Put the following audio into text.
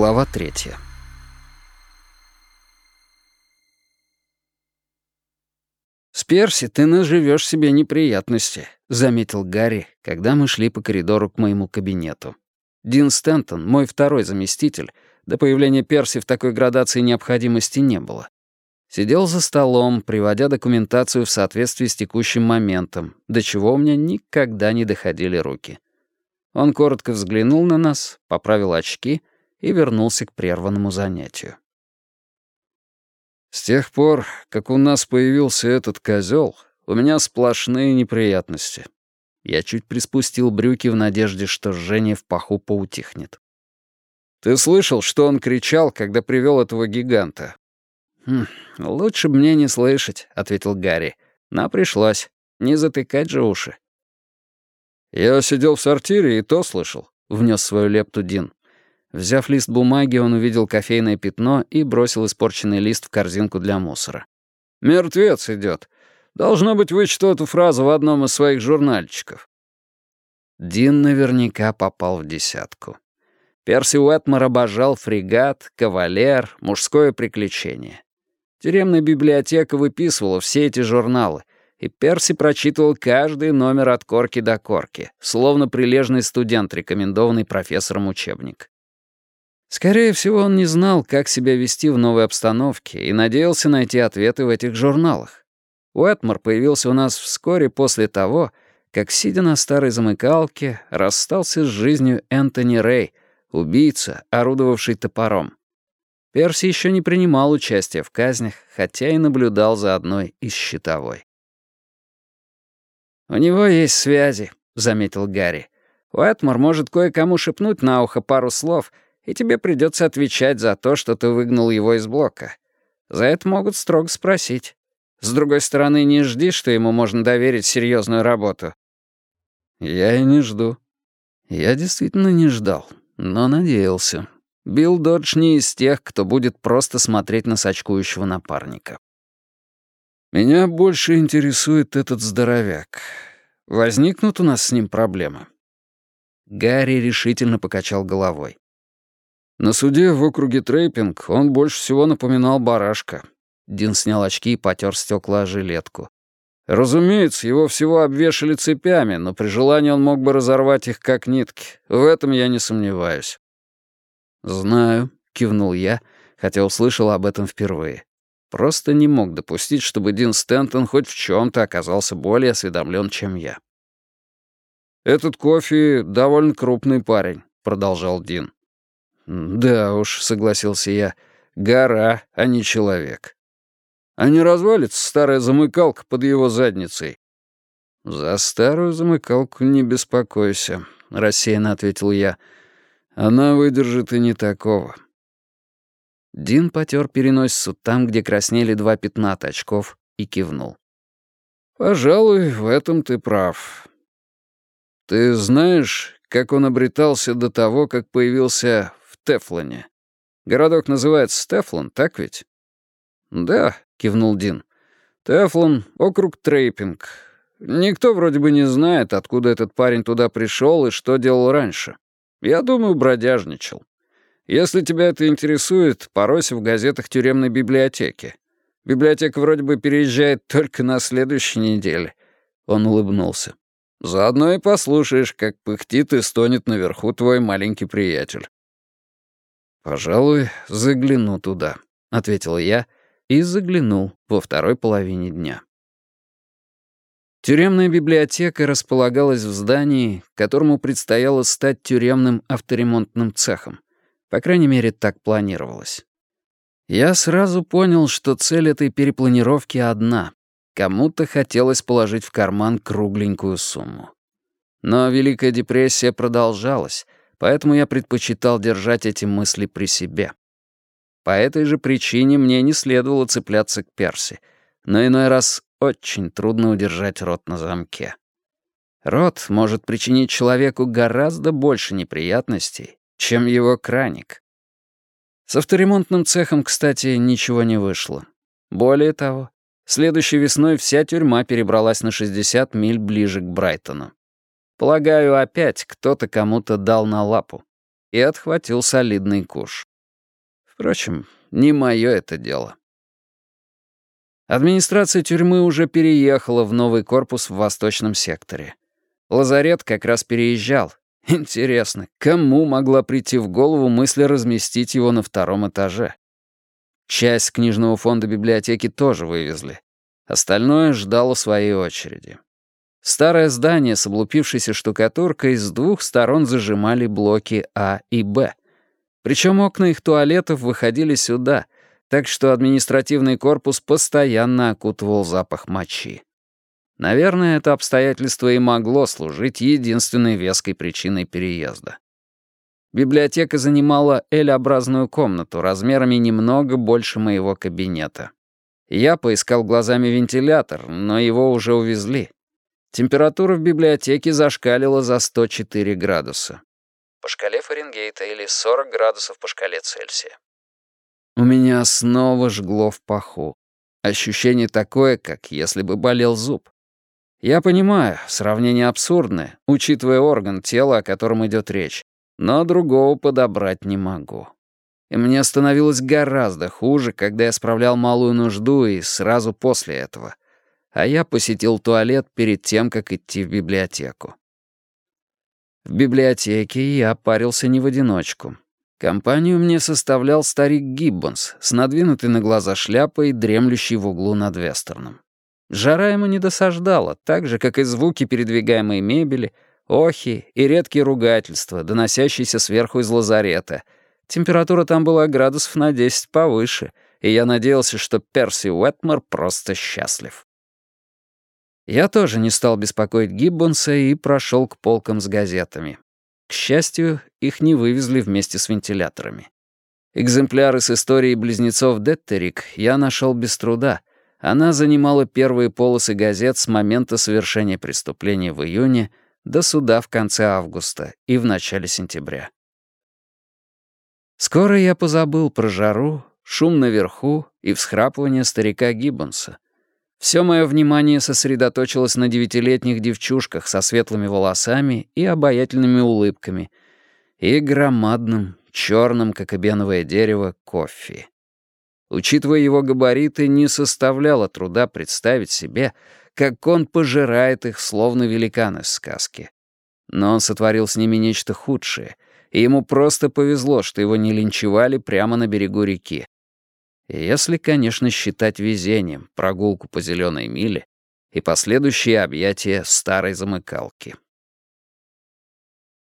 Глава третья. «С Перси ты наживешь себе неприятности», — заметил Гарри, когда мы шли по коридору к моему кабинету. Дин Стэнтон, мой второй заместитель, до появления Перси в такой градации необходимости не было. Сидел за столом, приводя документацию в соответствии с текущим моментом, до чего у меня никогда не доходили руки. Он коротко взглянул на нас, поправил очки и вернулся к прерванному занятию. «С тех пор, как у нас появился этот козел, у меня сплошные неприятности». Я чуть приспустил брюки в надежде, что жжение в паху поутихнет. «Ты слышал, что он кричал, когда привел этого гиганта?» «Хм, «Лучше бы мне не слышать», — ответил Гарри. «Но пришлось. Не затыкать же уши». «Я сидел в сортире и то слышал», — внес свою лепту Дин. Взяв лист бумаги, он увидел кофейное пятно и бросил испорченный лист в корзинку для мусора. «Мертвец идет. Должно быть, вычитал эту фразу в одном из своих журнальчиков». Дин наверняка попал в десятку. Перси Уэтмор обожал фрегат, кавалер, мужское приключение. Тюремная библиотека выписывала все эти журналы, и Перси прочитывал каждый номер от корки до корки, словно прилежный студент, рекомендованный профессором учебник. Скорее всего, он не знал, как себя вести в новой обстановке и надеялся найти ответы в этих журналах. Уэтмор появился у нас вскоре после того, как, сидя на старой замыкалке, расстался с жизнью Энтони Рэй, убийца, орудовавший топором. Перси еще не принимал участия в казнях, хотя и наблюдал за одной из щитовой. «У него есть связи», — заметил Гарри. «Уэтмор может кое-кому шепнуть на ухо пару слов, и тебе придется отвечать за то, что ты выгнал его из блока. За это могут строго спросить. С другой стороны, не жди, что ему можно доверить серьезную работу». «Я и не жду». Я действительно не ждал, но надеялся. Билл Додж не из тех, кто будет просто смотреть на сочкующего напарника. Меня больше интересует этот здоровяк. Возникнут у нас с ним проблемы?» Гарри решительно покачал головой. На суде в округе Трейпинг он больше всего напоминал барашка. Дин снял очки и потер стекла жилеткой. Разумеется, его всего обвешали цепями, но при желании он мог бы разорвать их как нитки. В этом я не сомневаюсь. «Знаю», — кивнул я, хотя услышал об этом впервые. Просто не мог допустить, чтобы Дин Стэнтон хоть в чем-то оказался более осведомлен, чем я. «Этот кофе довольно крупный парень», — продолжал Дин. «Да уж», — согласился я, — «гора, а не человек». «А не развалится старая замыкалка под его задницей?» «За старую замыкалку не беспокойся», — рассеянно ответил я. «Она выдержит и не такого». Дин потер переносицу там, где краснели два пятна от очков, и кивнул. «Пожалуй, в этом ты прав. Ты знаешь, как он обретался до того, как появился Тефлоне? Городок называется Тефлон, так ведь?» «Да», — кивнул Дин. «Тефлон — округ Трейпинг. Никто вроде бы не знает, откуда этот парень туда пришел и что делал раньше. Я думаю, бродяжничал. Если тебя это интересует, поройся в газетах тюремной библиотеки. Библиотека вроде бы переезжает только на следующей неделе». Он улыбнулся. «Заодно и послушаешь, как пыхтит и стонет наверху твой маленький приятель». «Пожалуй, загляну туда», — ответил я и заглянул во второй половине дня. Тюремная библиотека располагалась в здании, которому предстояло стать тюремным авторемонтным цехом. По крайней мере, так планировалось. Я сразу понял, что цель этой перепланировки одна. Кому-то хотелось положить в карман кругленькую сумму. Но Великая депрессия продолжалась, поэтому я предпочитал держать эти мысли при себе. По этой же причине мне не следовало цепляться к Перси, но иной раз очень трудно удержать рот на замке. Рот может причинить человеку гораздо больше неприятностей, чем его краник. С авторемонтным цехом, кстати, ничего не вышло. Более того, следующей весной вся тюрьма перебралась на 60 миль ближе к Брайтону. Полагаю, опять кто-то кому-то дал на лапу и отхватил солидный куш. Впрочем, не мое это дело. Администрация тюрьмы уже переехала в новый корпус в восточном секторе. Лазарет как раз переезжал. Интересно, кому могла прийти в голову мысль разместить его на втором этаже? Часть книжного фонда библиотеки тоже вывезли. Остальное ждало своей очереди. Старое здание с облупившейся штукатуркой с двух сторон зажимали блоки А и Б. Причем окна их туалетов выходили сюда, так что административный корпус постоянно окутывал запах мочи. Наверное, это обстоятельство и могло служить единственной веской причиной переезда. Библиотека занимала L-образную комнату размерами немного больше моего кабинета. Я поискал глазами вентилятор, но его уже увезли. Температура в библиотеке зашкалила за 104 градуса. По шкале Фаренгейта или 40 градусов по шкале Цельсия. У меня снова жгло в паху. Ощущение такое, как если бы болел зуб. Я понимаю, сравнение абсурдное, учитывая орган тела, о котором идет речь, но другого подобрать не могу. И мне становилось гораздо хуже, когда я справлял малую нужду и сразу после этого а я посетил туалет перед тем, как идти в библиотеку. В библиотеке я парился не в одиночку. Компанию мне составлял старик Гиббонс с надвинутой на глаза шляпой, дремлющей в углу над Вестерном. Жара ему не досаждала, так же, как и звуки передвигаемой мебели, охи и редкие ругательства, доносящиеся сверху из лазарета. Температура там была градусов на 10 повыше, и я надеялся, что Перси Уэтмор просто счастлив. Я тоже не стал беспокоить Гиббонса и прошел к полкам с газетами. К счастью, их не вывезли вместе с вентиляторами. Экземпляры с историей близнецов Деттерик я нашел без труда. Она занимала первые полосы газет с момента совершения преступления в июне до суда в конце августа и в начале сентября. Скоро я позабыл про жару, шум наверху и всхрапывание старика Гиббонса — все мое внимание сосредоточилось на девятилетних девчушках со светлыми волосами и обаятельными улыбками и громадным, черным, как обеновое дерево, кофе. Учитывая его габариты, не составляло труда представить себе, как он пожирает их, словно великан из сказки. Но он сотворил с ними нечто худшее, и ему просто повезло, что его не линчевали прямо на берегу реки, если, конечно, считать везением прогулку по зеленой миле и последующие объятия старой замыкалки.